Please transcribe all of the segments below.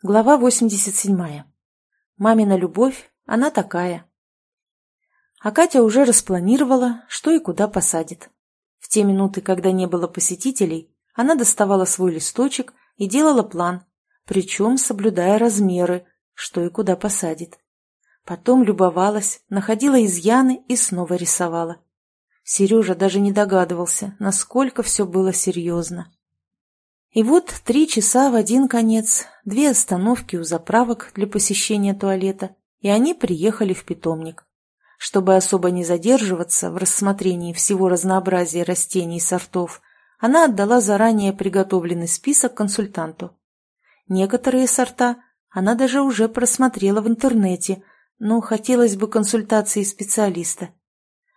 Глава 87. Мамина любовь, она такая. А Катя уже распланировала, что и куда посадит. В те минуты, когда не было посетителей, она доставала свой листочек и делала план, причем соблюдая размеры, что и куда посадит. Потом любовалась, находила изъяны и снова рисовала. Сережа даже не догадывался, насколько все было серьезно. И вот три часа в один конец, две остановки у заправок для посещения туалета, и они приехали в питомник. Чтобы особо не задерживаться в рассмотрении всего разнообразия растений и сортов, она отдала заранее приготовленный список консультанту. Некоторые сорта она даже уже просмотрела в интернете, но хотелось бы консультации специалиста.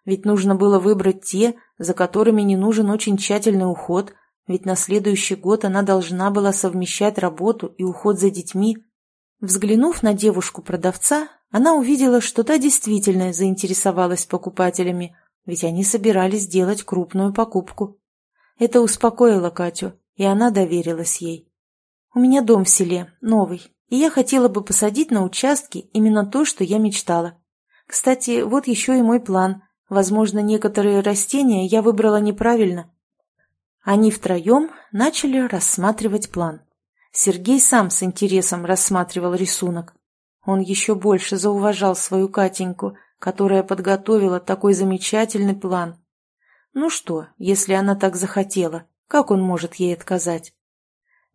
Ведь нужно было выбрать те, за которыми не нужен очень тщательный уход – ведь на следующий год она должна была совмещать работу и уход за детьми. Взглянув на девушку-продавца, она увидела, что та действительно заинтересовалась покупателями, ведь они собирались делать крупную покупку. Это успокоило Катю, и она доверилась ей. «У меня дом в селе, новый, и я хотела бы посадить на участке именно то, что я мечтала. Кстати, вот еще и мой план. Возможно, некоторые растения я выбрала неправильно, они втроем начали рассматривать план. Сергей сам с интересом рассматривал рисунок. Он еще больше зауважал свою Катеньку, которая подготовила такой замечательный план. Ну что, если она так захотела, как он может ей отказать?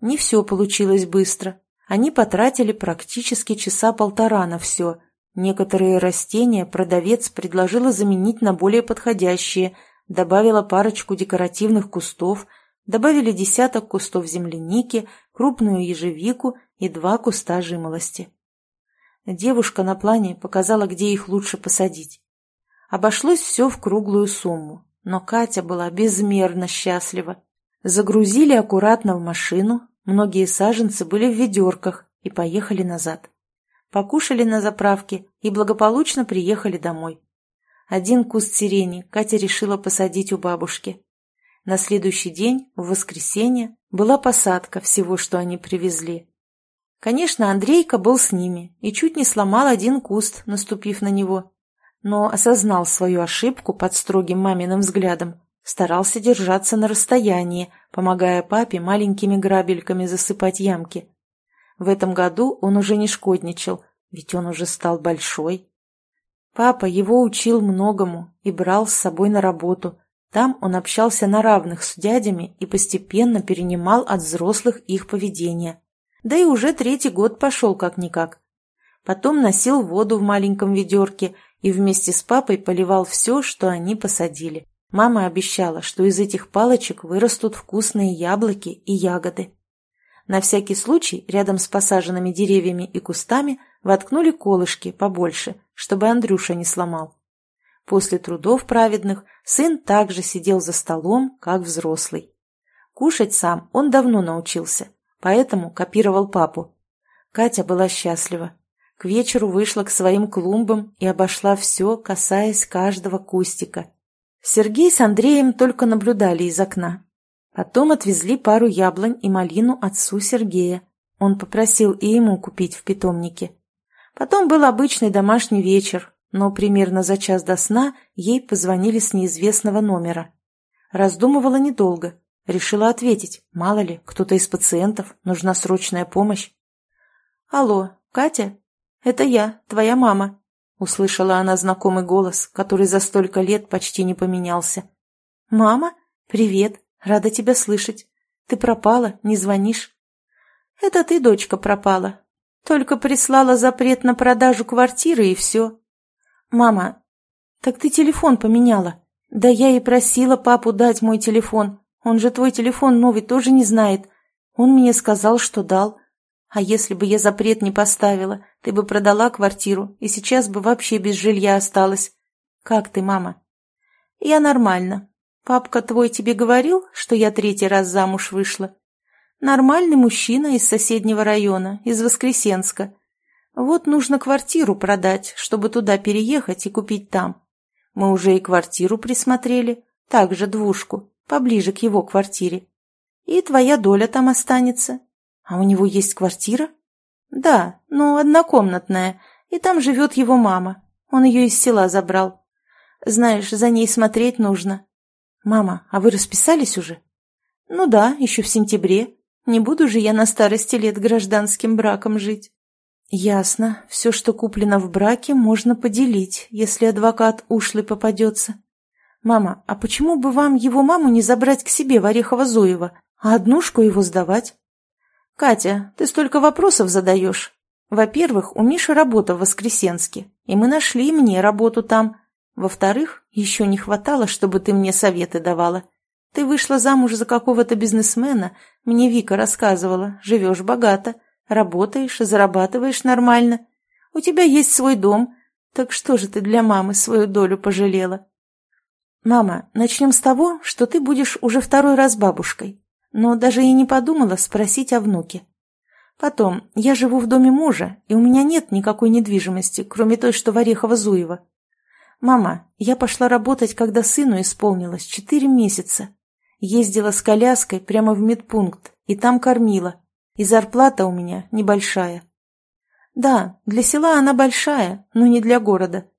Не все получилось быстро. Они потратили практически часа полтора на все. Некоторые растения продавец предложила заменить на более подходящие, добавила парочку декоративных кустов, добавили десяток кустов земляники, крупную ежевику и два куста жимолости. Девушка на плане показала, где их лучше посадить. Обошлось все в круглую сумму, но Катя была безмерно счастлива. Загрузили аккуратно в машину, многие саженцы были в ведерках и поехали назад. Покушали на заправке и благополучно приехали домой. Один куст сирени Катя решила посадить у бабушки. На следующий день, в воскресенье, была посадка всего, что они привезли. Конечно, Андрейка был с ними и чуть не сломал один куст, наступив на него. Но осознал свою ошибку под строгим маминым взглядом, старался держаться на расстоянии, помогая папе маленькими грабельками засыпать ямки. В этом году он уже не шкодничал, ведь он уже стал большой. Папа его учил многому и брал с собой на работу. Там он общался на равных с дядями и постепенно перенимал от взрослых их поведение. Да и уже третий год пошел как-никак. Потом носил воду в маленьком ведерке и вместе с папой поливал все, что они посадили. Мама обещала, что из этих палочек вырастут вкусные яблоки и ягоды. На всякий случай рядом с посаженными деревьями и кустами воткнули колышки побольше, чтобы Андрюша не сломал. После трудов праведных сын также сидел за столом, как взрослый. Кушать сам он давно научился, поэтому копировал папу. Катя была счастлива. К вечеру вышла к своим клумбам и обошла все, касаясь каждого кустика. Сергей с Андреем только наблюдали из окна. Потом отвезли пару яблонь и малину отцу Сергея. Он попросил и ему купить в питомнике. Потом был обычный домашний вечер, но примерно за час до сна ей позвонили с неизвестного номера. Раздумывала недолго. Решила ответить. Мало ли, кто-то из пациентов, нужна срочная помощь. «Алло, Катя? Это я, твоя мама», — услышала она знакомый голос, который за столько лет почти не поменялся. «Мама? Привет, рада тебя слышать. Ты пропала, не звонишь?» «Это ты, дочка, пропала. Только прислала запрет на продажу квартиры и все. Мама, так ты телефон поменяла. Да я и просила папу дать мой телефон. Он же твой телефон новый тоже не знает. Он мне сказал, что дал. А если бы я запрет не поставила, ты бы продала квартиру, и сейчас бы вообще без жилья осталась. Как ты, мама? Я нормально. Папка твой тебе говорил, что я третий раз замуж вышла? Нормальный мужчина из соседнего района, из Воскресенска. Вот нужно квартиру продать, чтобы туда переехать и купить там. Мы уже и квартиру присмотрели, также двушку, поближе к его квартире. И твоя доля там останется. А у него есть квартира? Да, ну, однокомнатная, и там живет его мама. Он ее из села забрал. Знаешь, за ней смотреть нужно. Мама, а вы расписались уже? Ну да, еще в сентябре. Не буду же я на старости лет гражданским браком жить. Ясно. Все, что куплено в браке, можно поделить, если адвокат ушлый попадется. Мама, а почему бы вам его маму не забрать к себе в Орехово-Зуево, а однушку его сдавать? Катя, ты столько вопросов задаешь. Во-первых, у Миши работа в Воскресенске, и мы нашли мне работу там. Во-вторых, еще не хватало, чтобы ты мне советы давала. Ты вышла замуж за какого-то бизнесмена, мне Вика рассказывала, живешь богато, работаешь, зарабатываешь нормально. У тебя есть свой дом, так что же ты для мамы свою долю пожалела? Мама, начнем с того, что ты будешь уже второй раз бабушкой, но даже и не подумала спросить о внуке. Потом, я живу в доме мужа, и у меня нет никакой недвижимости, кроме той, что в Орехово-Зуево. Мама, я пошла работать, когда сыну исполнилось четыре месяца. Ездила с коляской прямо в медпункт, и там кормила. И зарплата у меня небольшая. Да, для села она большая, но не для города.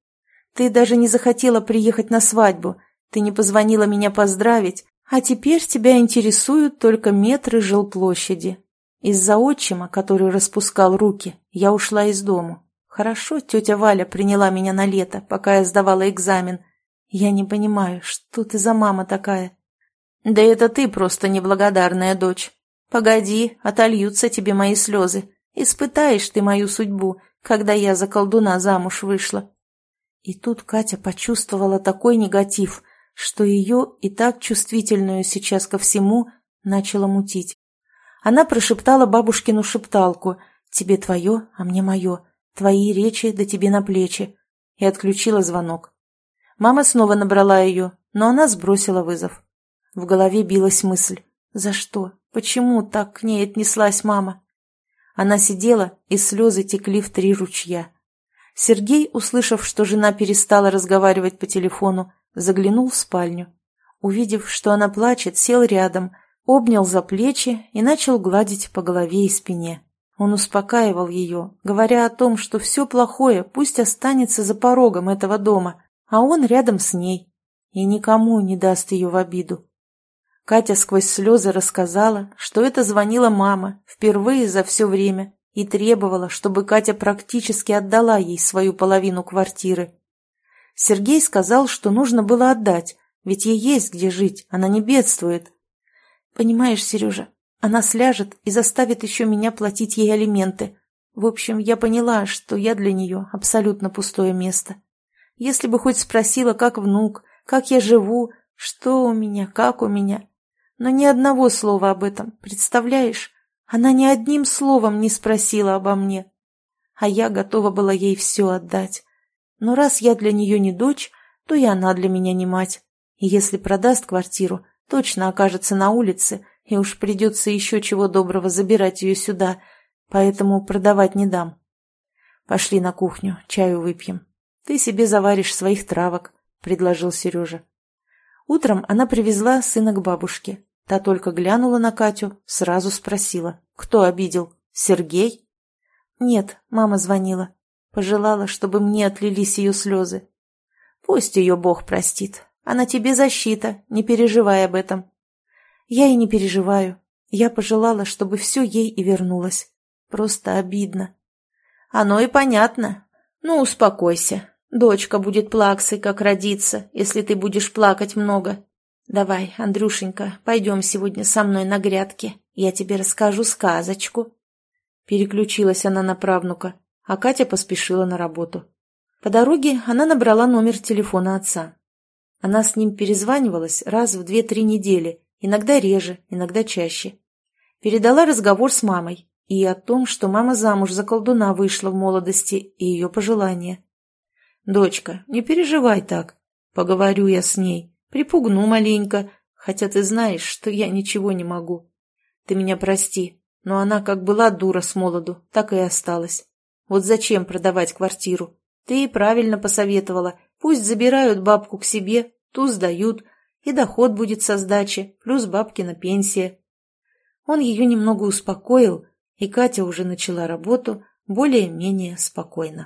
Ты даже не захотела приехать на свадьбу, ты не позвонила меня поздравить, а теперь тебя интересуют только метры жилплощади. Из-за отчима, который распускал руки, я ушла из дому. Хорошо тетя Валя приняла меня на лето, пока я сдавала экзамен. Я не понимаю, что ты за мама такая? Да это ты просто неблагодарная дочь. Погоди, отольются тебе мои слезы. Испытаешь ты мою судьбу, когда я за колдуна замуж вышла. И тут Катя почувствовала такой негатив, что ее и так чувствительную сейчас ко всему начала мутить. Она прошептала бабушкину шепталку «Тебе твое, а мне мое, твои речи да тебе на плечи» и отключила звонок. Мама снова набрала ее, но она сбросила вызов. В голове билась мысль «За что? Почему так к ней отнеслась мама?» Она сидела, и слезы текли в три ручья. Сергей, услышав, что жена перестала разговаривать по телефону, заглянул в спальню. Увидев, что она плачет, сел рядом – обнял за плечи и начал гладить по голове и спине. Он успокаивал ее, говоря о том, что все плохое пусть останется за порогом этого дома, а он рядом с ней и никому не даст ее в обиду. Катя сквозь слезы рассказала, что это звонила мама впервые за все время и требовала, чтобы Катя практически отдала ей свою половину квартиры. Сергей сказал, что нужно было отдать, ведь ей есть где жить, она не бедствует, Понимаешь, Сережа, она сляжет и заставит еще меня платить ей алименты. В общем, я поняла, что я для нее абсолютно пустое место. Если бы хоть спросила, как внук, как я живу, что у меня, как у меня. Но ни одного слова об этом, представляешь? Она ни одним словом не спросила обо мне. А я готова была ей все отдать. Но раз я для нее не дочь, то и она для меня не мать. И если продаст квартиру, точно окажется на улице, и уж придется еще чего доброго забирать ее сюда, поэтому продавать не дам. Пошли на кухню, чаю выпьем. Ты себе заваришь своих травок, — предложил Сережа. Утром она привезла сына к бабушке. Та только глянула на Катю, сразу спросила, кто обидел, Сергей? Нет, мама звонила. Пожелала, чтобы мне отлились ее слезы. Пусть ее Бог простит, а на тебе защита, не переживай об этом. Я и не переживаю. Я пожелала, чтобы все ей и вернулось. Просто обидно. Оно и понятно. Ну, успокойся. Дочка будет плаксой, как родиться, если ты будешь плакать много. Давай, Андрюшенька, пойдем сегодня со мной на грядки. Я тебе расскажу сказочку. Переключилась она на правнука, а Катя поспешила на работу. По дороге она набрала номер телефона отца. Она с ним перезванивалась раз в две-три недели, иногда реже, иногда чаще. Передала разговор с мамой и о том, что мама замуж за колдуна вышла в молодости и ее пожелания. «Дочка, не переживай так. Поговорю я с ней, припугну маленько, хотя ты знаешь, что я ничего не могу. Ты меня прости, но она как была дура с молоду, так и осталась. Вот зачем продавать квартиру? Ты правильно посоветовала, Пусть забирают бабку к себе, ту сдают, и доход будет со сдачи, плюс бабкина пенсия. Он ее немного успокоил и Катя уже начала работу более-менее спокойно.